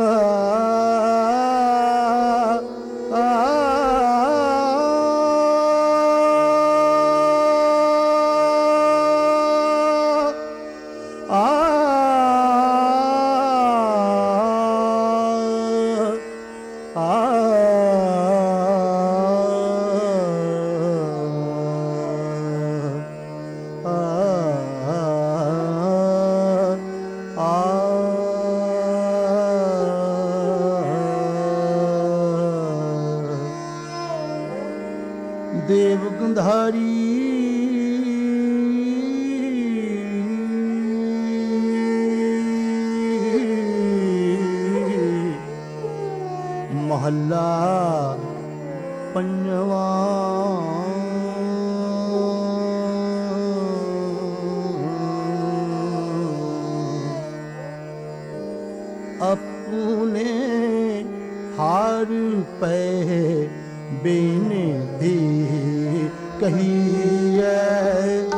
Ah. ਮਹੱਲਾ ਪੰਜਵਾ। ਆਪੂਨੇ ਹਾਰ ਪਏ ਬੇਨਤੀ ਕਹੀਏ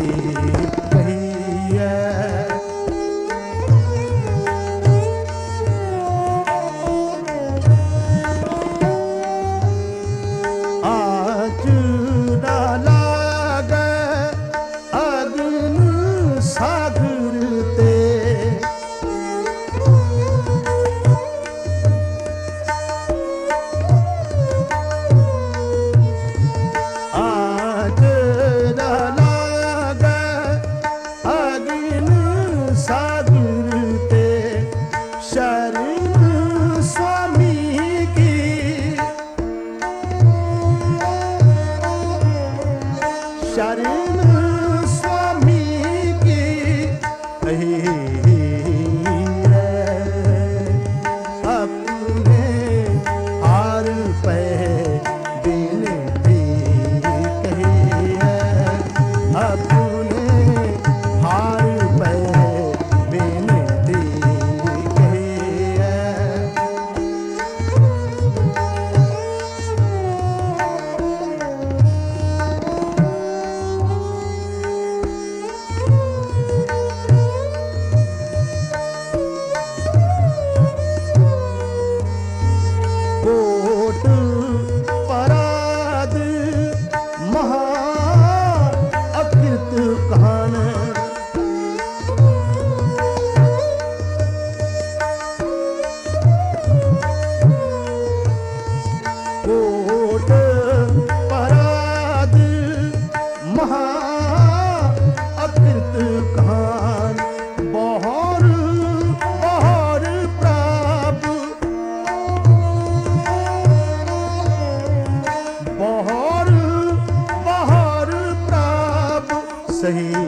Deus. अकृत रही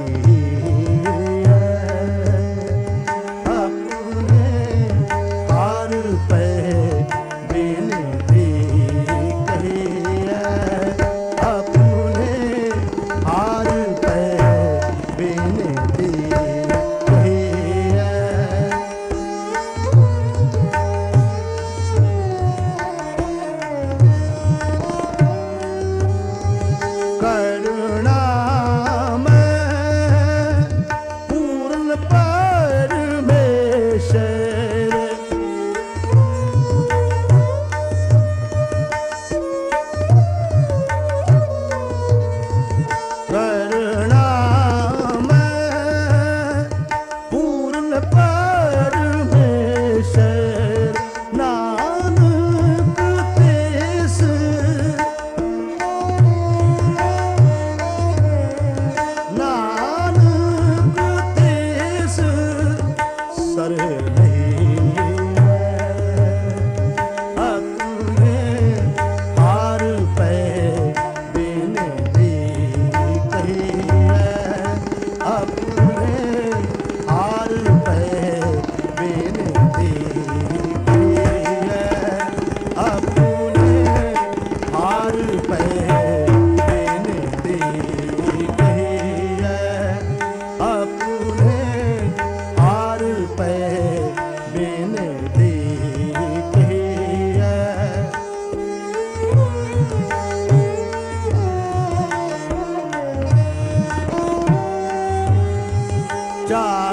ਚਾਰ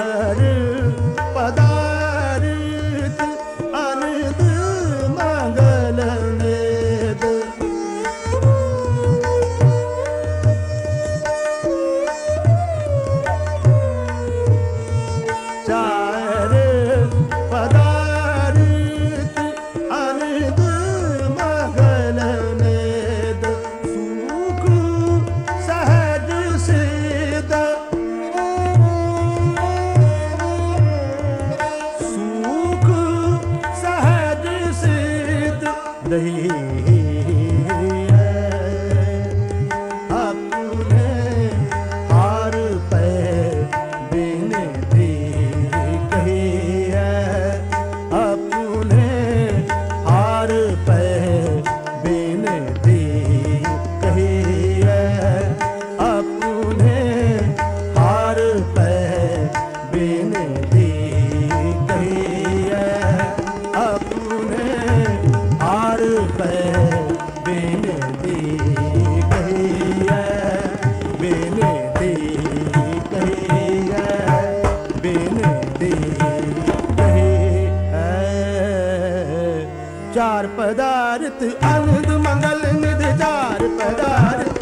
ਪਦਾਰਥ ਅਨੰਦ ਮੰਗਲ ਨਿਧ ਚਾਰ ਪਦਾਰਥ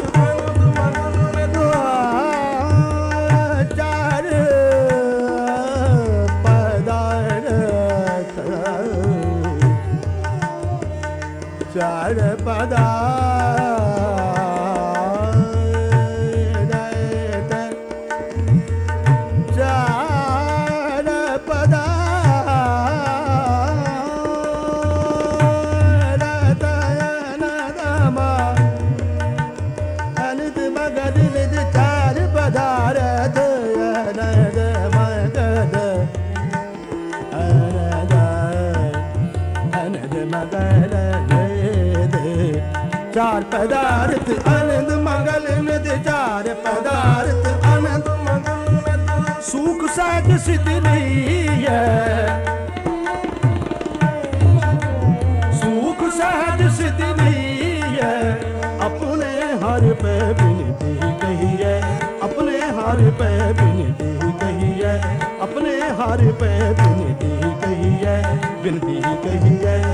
ਚਾਰ ਪਦਾਰਥ ਚਾਰ ਪਦਾਰਥ ਚਾਰ ਪਦਾਰਥ, ਆਨੰਦ ਮੰਗਲ ਨਿਧ ਚਾਰ ਪਦਾਰਥ, ਆਨੰਦ ਮੰਗਲ ਨਿਧ ਸੁਖ ਸਾਜ ਸਿਧ ਲਈਐ ਸੁਖ ਸਹਜ ਸਿਧ ਲਈਐ ਆਪਣੇ ਹਰ ਪੈ ਬਿਨਤੀ ਕਹੀਐ ਆਪਣੇ ਹਰ ਪੈ ਬਿਨਤੀ ਕਹੀਐ ਆਪਣੇ ਹਰ ਪੈ ਬਿਨਤੀ ਕਹੀਐ ਬਿਨਤੀ ਕਹੀਐ ਬਿਨਤੀ ਕਹੀਐ ਬਿਨਤੀ ਕਹੀਐ